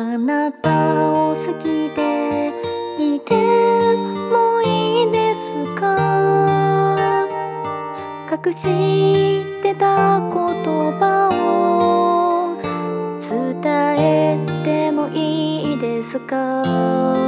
あなたを好きでいてもいいですか？隠してた言葉を伝えてもいいですか？